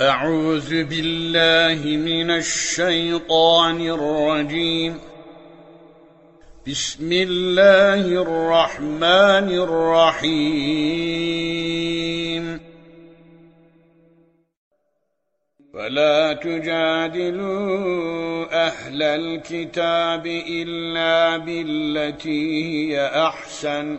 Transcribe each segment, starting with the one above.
أعوذ بالله من الشيطان الرجيم. بسم الله الرحمن الرحيم. فلا تجادلوا أهل الكتاب إلا بالتي هي أحسن.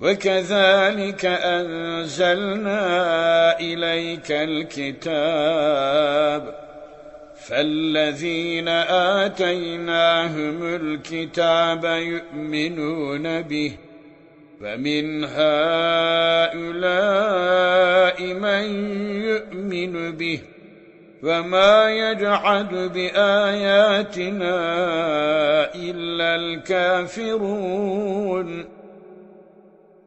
وكذلك أنزلنا إليك الكتاب فالذين آتيناهم الكتاب يؤمنون به فمن هؤلاء من يؤمن به وما يجحد بآياتنا إلا الكافرون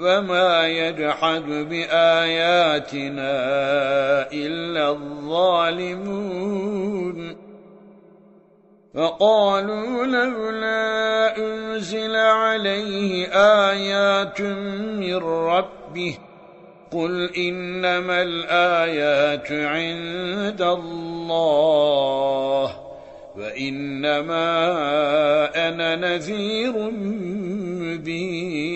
وما يجحد بآياتنا إلا الظالمون فقالوا لولا أنزل عليه آيات من ربه قل إنما الآيات عند الله وإنما أنا نذير مبين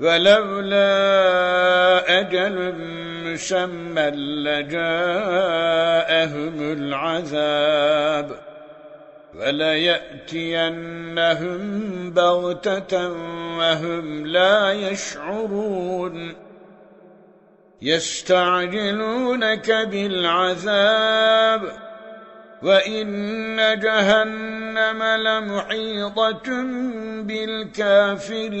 ولولا أجل مسمى لجاءهم العذاب وليأتينهم بغتة وهم لا يشعرون يستعجلونك بالعذاب وَإِنَّ جَهَنَّمَ لَمُحِيطَةٌ بِالْكَافِرِينَ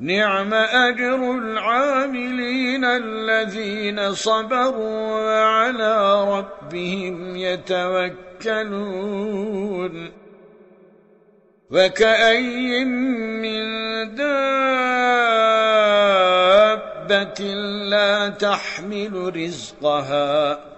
نعم أجر العاملين الذين صبروا وعلى ربهم يتوكلون. وكأي من دابة لا تحمل رزقها.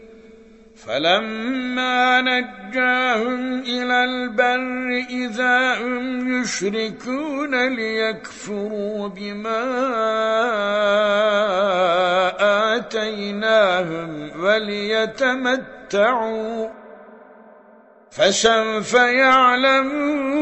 فلما نجاهم إلى البر إذا هم يشركون ليكفروا بما آتيناهم وليتمتعوا فسوف يعلمون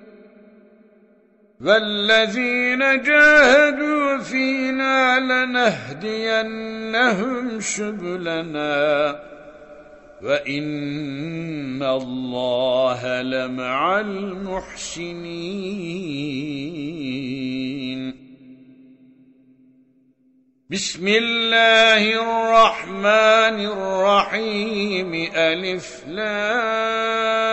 والذين جاهدوا فينا لنهدينهم سبلنا وإن الله لمع المحسنين. بسم الله الرحمن الرحيم. ألف لام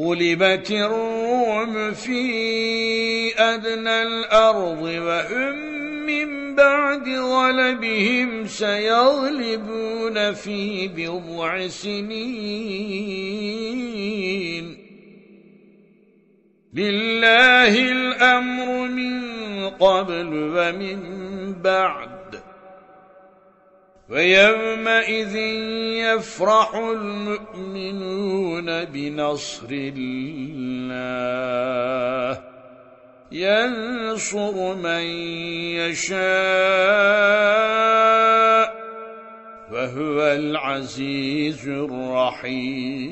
غلبت الروم في أدنى الأرض وهم من بعد غلبهم سيغلبون في بضع سنين لله الأمر من قبل ومن بعد ويومئذ يفرح المؤمنون بنصر الله. ينصر من يشاء وهو العزيز الرحيم.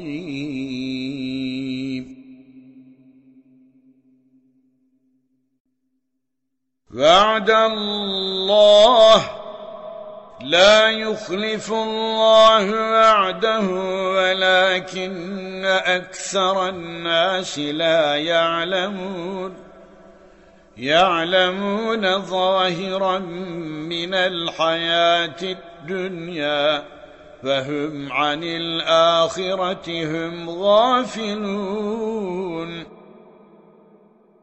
وعد الله لا يخلف الله وعده ولكن أكثر الناس لا يعلمون. يعلمون ظاهرا من الحياة الدنيا فهم عن الآخرة هم غافلون.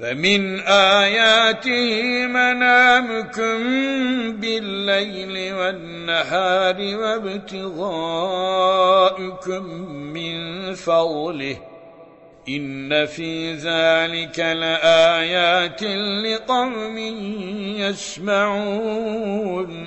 ومن آياته منامكم بالليل والنهار وابتغاءكم من فضله. إن في ذلك لآيات لقوم يسمعون.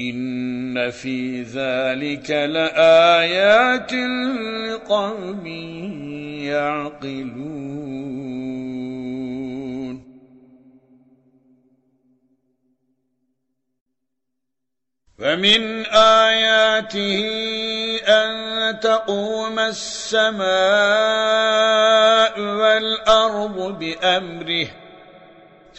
إن في ذلك لآيات لقوم يعقلون ومن آياته أن تقوم السماء والأرض بأمره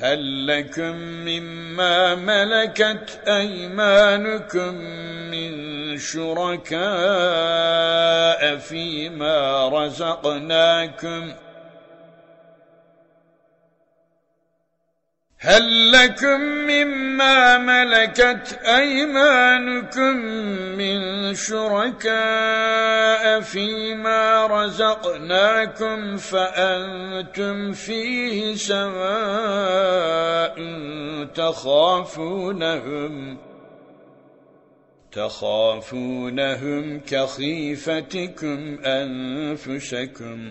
هل لكم مما ملكت أيمانكم من شركاء فيما رزقناكم هل لكم مما ملكت أيمانكم من شركاء فيما رزقناكم فأنتم فيه سواء تخافونهم تخافونهم كخيفتكم أنفسكم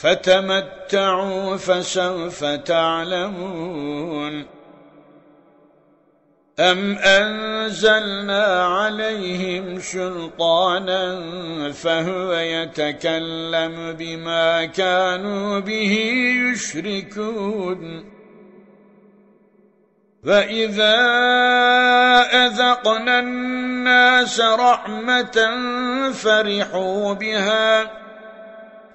فتمتعوا فسوف تعلمون. أم أنزلنا عليهم سلطانا فهو يتكلم بما كانوا به يشركون. وَإِذَا أَذَقْنَا النَّاسَ رَحْمَةً فَرِحُوا بِهَا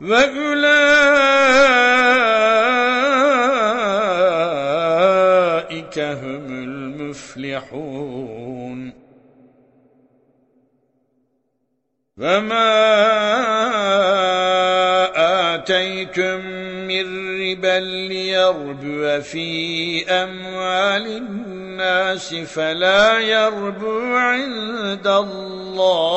وأولئك هم المفلحون فما آتيتم من ربا ليربو في أموال الناس فلا يربو عند الله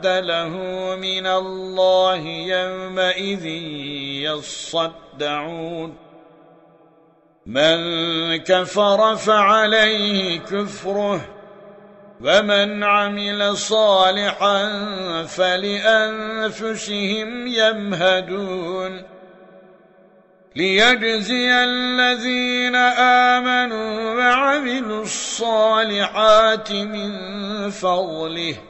مرد له من الله يومئذ يصدعون من كفر فعليه كفره ومن عمل صالحا فلأنفسهم يمهدون ليجزي الذين آمنوا وعملوا الصالحات من فضله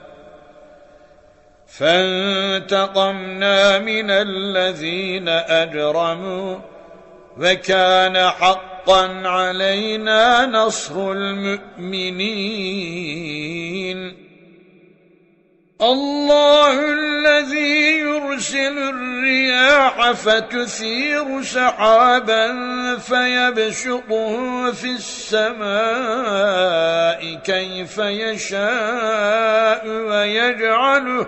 فانتقمنا من الذين أجرموا وكان حقا علينا نصر المؤمنين. الله الذي يرسل الرياح فتثير سحابا فيبسطه في السماء كيف يشاء ويجعله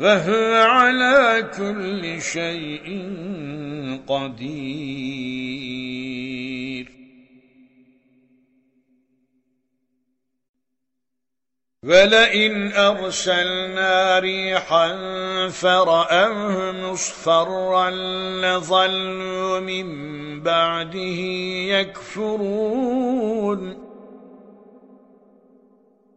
وهو على كل شيء قدير. ولئن أرسلنا ريحا فرأوه مصفرا لظلوا من بعده يكفرون.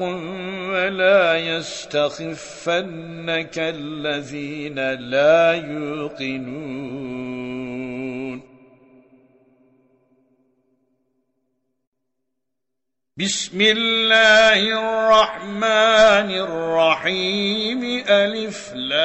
ولا يستخفنك الذين لا يوقنون. بسم الله الرحمن الرحيم. ألف لام.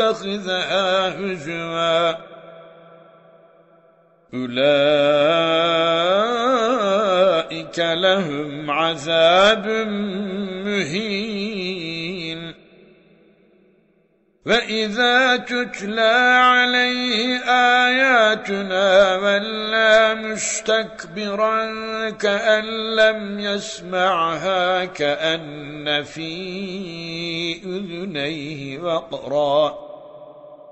ويتخذها هزوا أولئك لهم عذاب مهين. فإذا تتلى عليه آياتنا ولا مستكبرا كأن لم يسمعها كأن في أذنيه وقرا.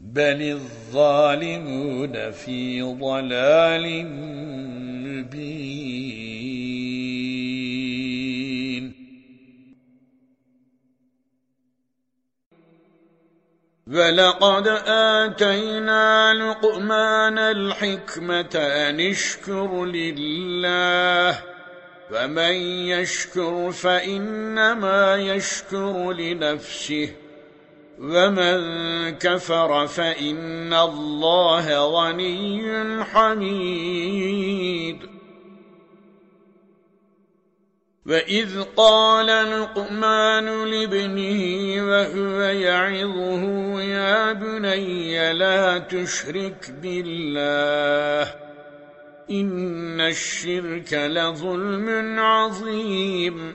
بل الظالمون في ضلال مبين ولقد آتينا لقمان الحكمة أن اشكر لله ومن يشكر فإنما يشكر لنفسه ومن كفر فإن الله غني حميد وإذ قال لقمان لابنه وهو يعظه يا بني لا تشرك بالله إن الشرك لظلم عظيم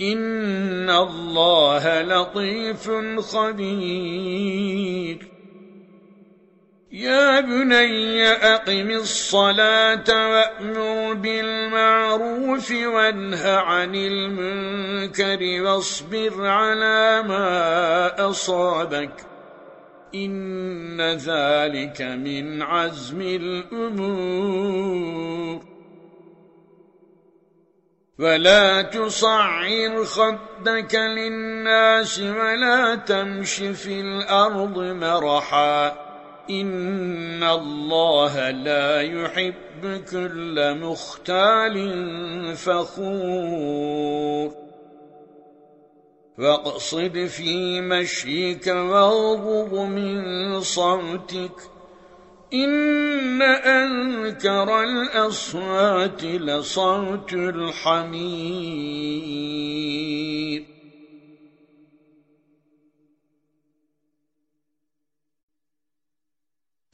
إن الله لطيف خبير. يا بني أقم الصلاة وأمر بالمعروف وانه عن المنكر واصبر على ما أصابك إن ذلك من عزم الأمور ولا تصعر خدك للناس ولا تمش في الأرض مرحا إن الله لا يحب كل مختال فخور واقصد في مشيك واغضب من صوتك إن أنكر الأصوات لصوت الحمير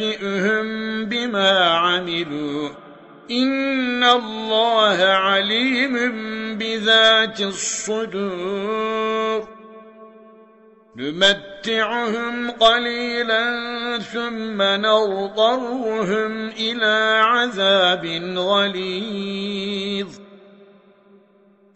فننبئهم بما عملوا إن الله عليم بذات الصدور نمتعهم قليلا ثم نضطرهم إلى عذاب غليظ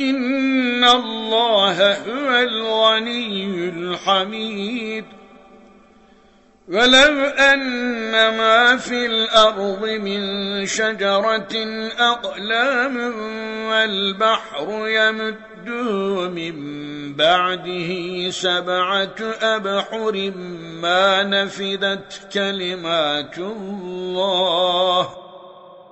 إن الله هو الغني الحميد ولو أن ما في الأرض من شجرة أقلام والبحر يمده من بعده سبعة أبحر ما نفدت كلمات الله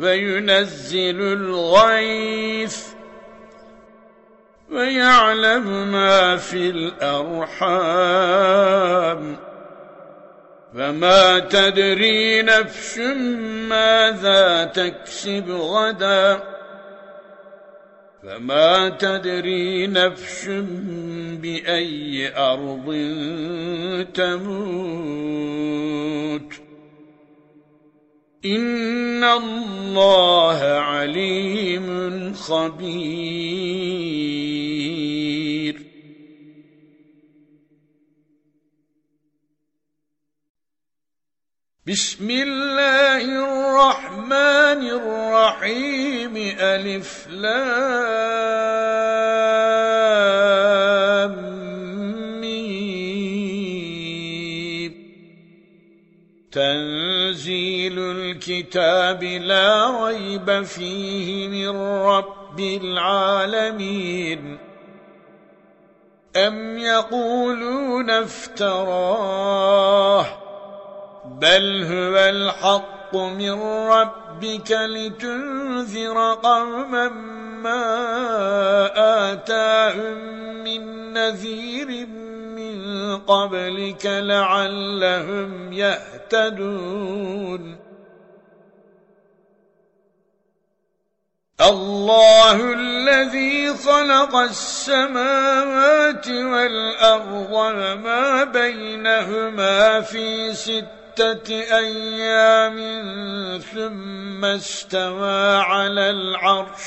وينزل الغيث ويعلم ما في الأرحام فما تدري نفس ماذا تكسب غداً فما تدري نفس بأي أرض تموت إن الله عليم خبير بسم الله الرحمن الرحيم ألف لام ميم تنزيل الكتاب لا ريب فيه من رب العالمين. أم يقولون افتراه؟ بل هو الحق من ربك لتنذر قوما ما آتاهم من نذير قبلك لعلهم يهتدون. الله الذي خلق السماوات والأرض وما بينهما في ست ستة أيام ثم استوى على العرش.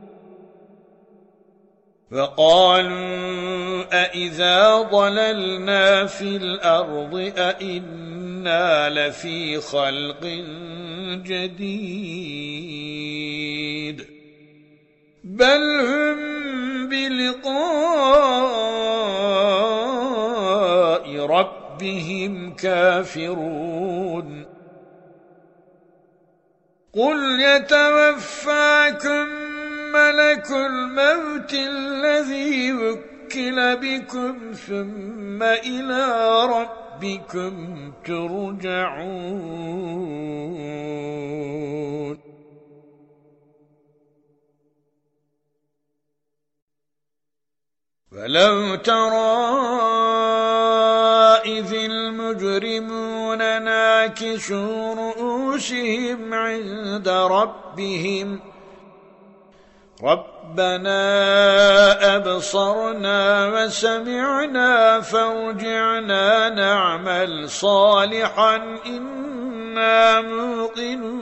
فقالوا أئذا ضللنا في الأرض أئنا لفي خلق جديد بل هم بلقاء ربهم كافرون قل يتوفاكم ملك الموت الذي وكل بكم ثم إلى ربكم ترجعون. ولو ترى إذ المجرمون ناكسوا رؤوسهم عند ربهم ربنا أبصرنا وسمعنا فوجعنا نعمل صالحا إنا موقنون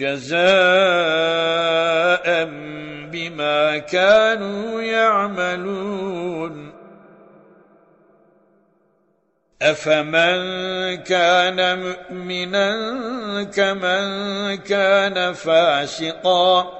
جزاء بما كانوا يعملون. أفمن كان مؤمنا كمن كان فاسقاً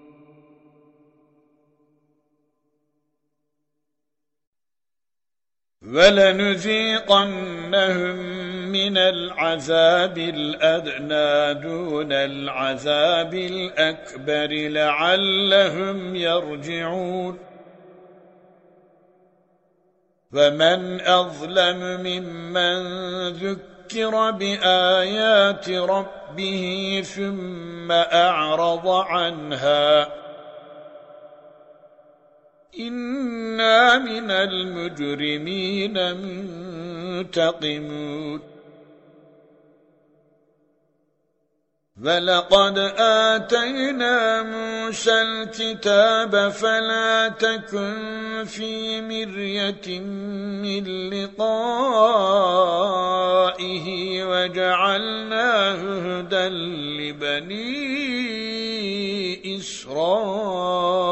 ولنذيقنهم من العذاب الأدنى دون العذاب الأكبر لعلهم يرجعون. فمن أظلم ممن ذكر بآيات ربه ثم أعرض عنها إنا من المجرمين منتقمون فلقد آتينا موسى الكتاب فلا تكن في مرية من لقائه وجعلناه هدى لبني إسرائيل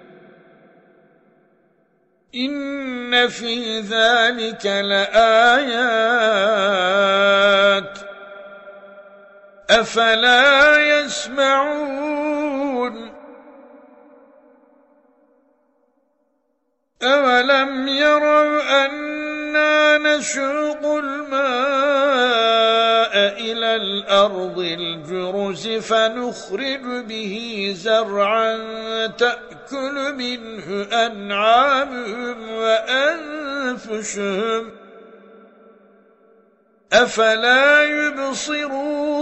إن في ذلك لآيات أفلا يسمعون أولم يروا أنا نشوق الماء إلى الأرض الجرز فنخرج به زرعا تأكل منه أنعامهم وأنفسهم. أفلا يبصرون؟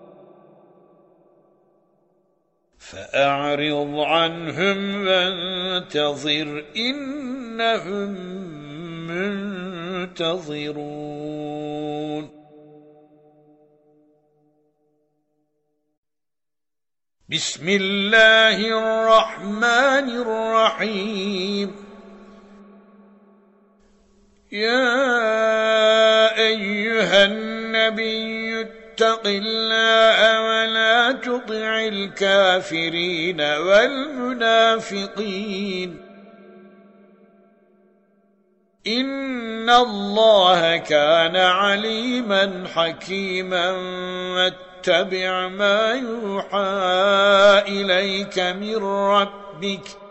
فأعرض عنهم وانتظر إنهم منتظرون. بسم الله الرحمن الرحيم. يا أيها النبي اتق الله ولا تطع الكافرين والمنافقين. إن الله كان عليما حكيما. واتبع ما يوحى إليك من ربك.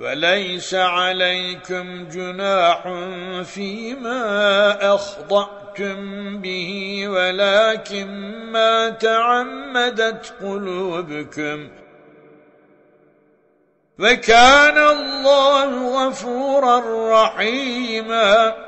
وليس عليكم جناح فيما أخطأتم به ولكن ما تعمدت قلوبكم. وكان الله غفورا رحيما.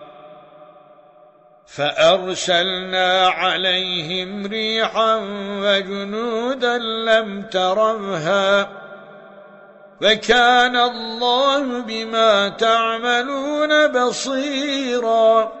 فأرسلنا عليهم ريحا وجنودا لم تروها وكان الله بما تعملون بصيرا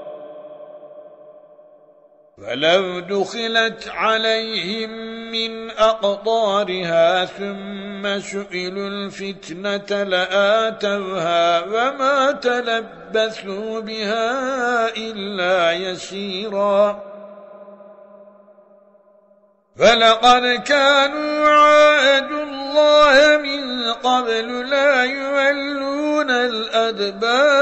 ولو دخلت عليهم من أقطارها ثم سئلوا الفتنة لآتوها وما تلبثوا بها إلا يسيرا. فلقد كانوا عاهدوا الله من قبل لا يولون الأدبار.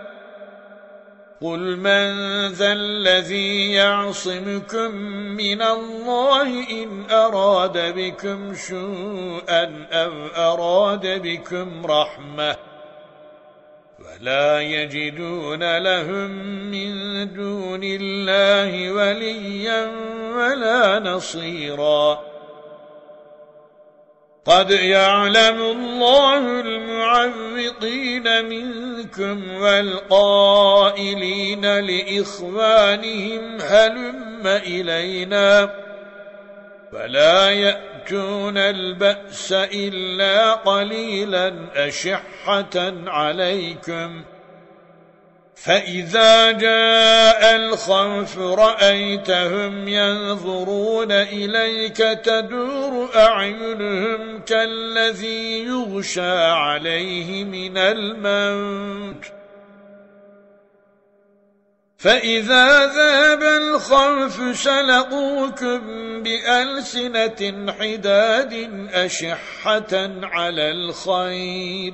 قل من ذا الذي يعصمكم من الله إن أراد بكم شوءا أو أراد بكم رحمة ولا يجدون لهم من دون الله وليا ولا نصيراً قد يعلم الله المعوقين منكم والقائلين لإخوانهم هلم إلينا. فلا يأتون البأس إلا قليلا أشحة عليكم. فإذا جاء الخوف رأيتهم ينظرون إليك تدور أعينهم كالذي يغشى عليه من الموت فإذا ذاب الخوف سلقوكم بألسنة حداد أشحة على الخير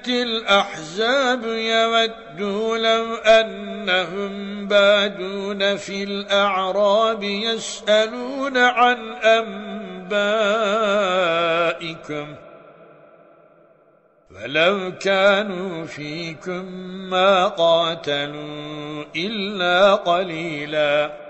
يأتي الأحزاب يودوا لو أنهم بادون في الأعراب يسألون عن أنبائكم ولو كانوا فيكم ما قاتلوا إلا قليلاً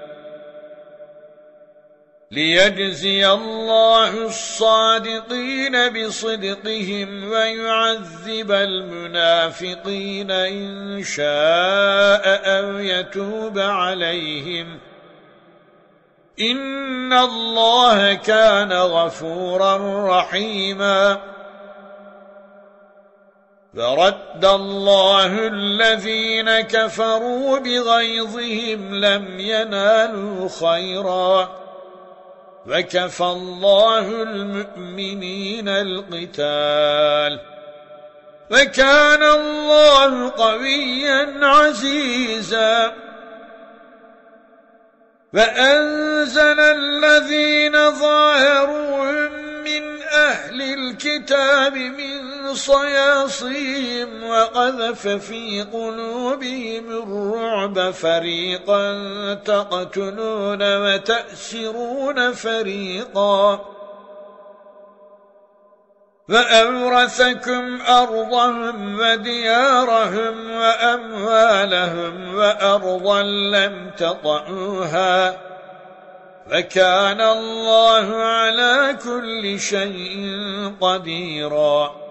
ليجزي الله الصادقين بصدقهم ويعذب المنافقين إن شاء أو يتوب عليهم. إن الله كان غفورا رحيما. فرد الله الذين كفروا بغيظهم لم ينالوا خيراً. وكفى الله المؤمنين القتال. وكان الله قويا عزيزا. فأنزل الذين ظاهروهم من أهل الكتاب من صياصيهم وقذف في قلوبهم الرعب فريقا تقتلون وتأسرون فريقا. فأورثكم أرضهم وديارهم وأموالهم وأرضا لم تطعوها فكان الله على كل شيء قديرا.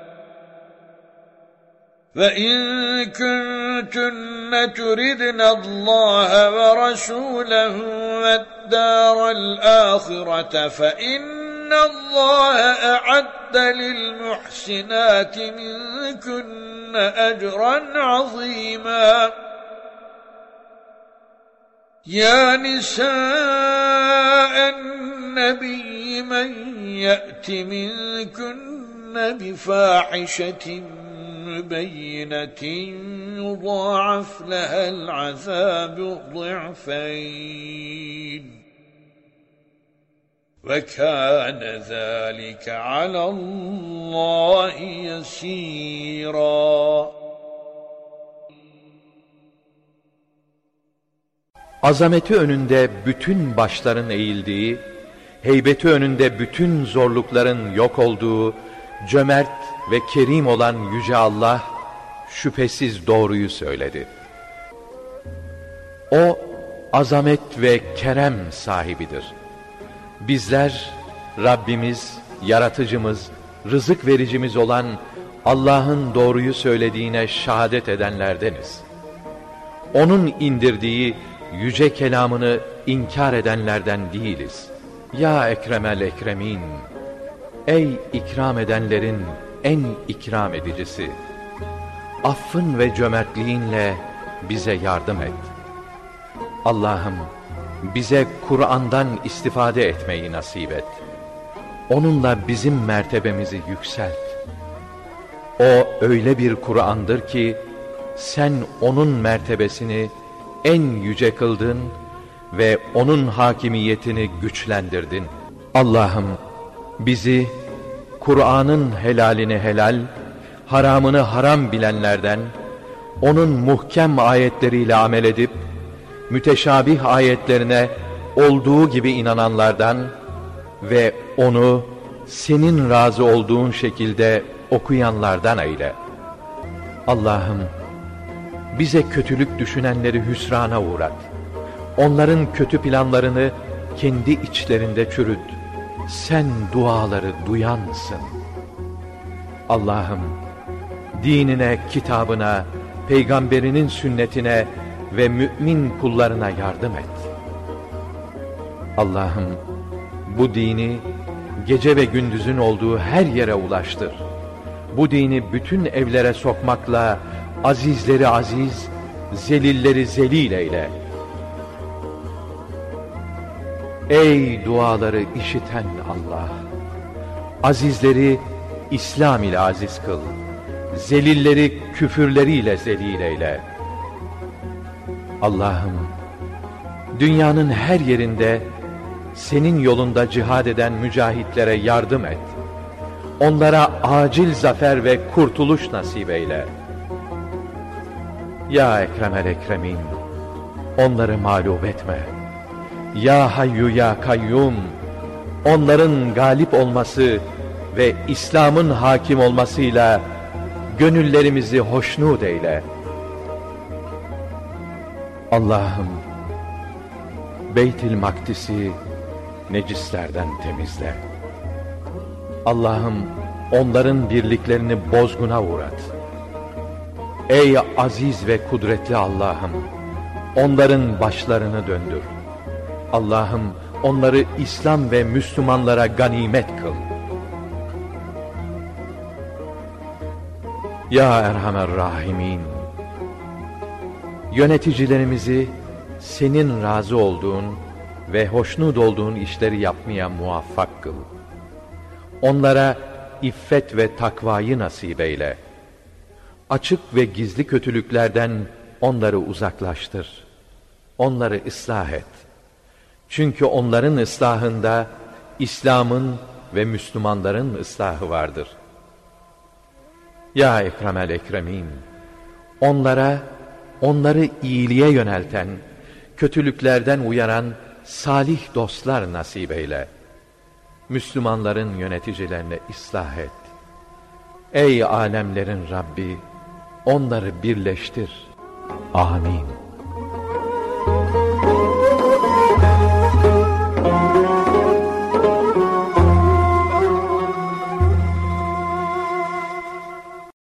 فإن كنتن تردن الله ورسوله والدار الآخرة فإن الله أعد للمحسنات منكن أجرا عظيما يا نساء النبي من يأت منكن بفاحشة بينة يضاعف لها العذاب ضعفين وكان ذلك على الله يسيرا Azameti önünde bütün başların eğildiği, heybeti önünde bütün zorlukların yok olduğu, cömert ve kerim olan Yüce Allah, şüphesiz doğruyu söyledi. O, azamet ve kerem sahibidir. Bizler, Rabbimiz, yaratıcımız, rızık vericimiz olan Allah'ın doğruyu söylediğine şehadet edenlerdeniz. Onun indirdiği yüce kelamını inkar edenlerden değiliz. Ya Ekremel Ekremin, ey ikram edenlerin en ikram edicisi, affın ve cömertliğinle bize yardım et. Allah'ım bize Kur'an'dan istifade etmeyi nasip et. Onunla bizim mertebemizi yükselt. O öyle bir Kur'an'dır ki, sen onun mertebesini en yüce kıldın ve onun hakimiyetini güçlendirdin. Allah'ım bizi Kur'an'ın helalini helal, haramını haram bilenlerden, onun muhkem ayetleriyle amel edip, müteşabih ayetlerine olduğu gibi inananlardan ve onu senin razı olduğun şekilde okuyanlardan eyle. Allah'ım, bize kötülük düşünenleri hüsrana uğrat. Onların kötü planlarını kendi içlerinde çürüt. Sen duaları duyansın. Allah'ım, dinine, kitabına, peygamberinin sünnetine ve mümin kullarına yardım et. Allah'ım, bu dini gece ve gündüzün olduğu her yere ulaştır. Bu dini bütün evlere sokmakla azizleri aziz, zelilleri zelil eyle. Ey duaları işiten Allah! Azizleri İslam ile aziz kıl. Zelilleri küfürleriyle zelil eyle. Allah'ım, dünyanın her yerinde senin yolunda cihad eden mücahitlere yardım et. Onlara acil zafer ve kurtuluş nasip eyle.'' Ya Ekremel Ekremin, onları mağlup etme. Ya Hayyu Ya Kayyum, onların galip olması ve İslam'ın hakim olmasıyla gönüllerimizi hoşnut eyle. Allah'ım, Beytil Makdis'i necislerden temizle. Allah'ım, onların birliklerini bozguna uğrat.'' Ey aziz ve kudretli Allah'ım! Onların başlarını döndür. Allah'ım onları İslam ve Müslümanlara ganimet kıl. Ya Erhamer Rahimin! Yöneticilerimizi senin razı olduğun ve hoşnut olduğun işleri yapmaya muvaffak kıl. Onlara iffet ve takvayı nasip eyle.'' açık ve gizli kötülüklerden onları uzaklaştır. Onları ıslah et. Çünkü onların ıslahında İslam'ın ve Müslümanların ıslahı vardır. Ya Ekremel Ekremin! Onlara, onları iyiliğe yönelten, kötülüklerden uyaran salih dostlar nasip eyle. Müslümanların yöneticilerine ıslah et. Ey alemlerin Rabbi! onları birleştir. Amin.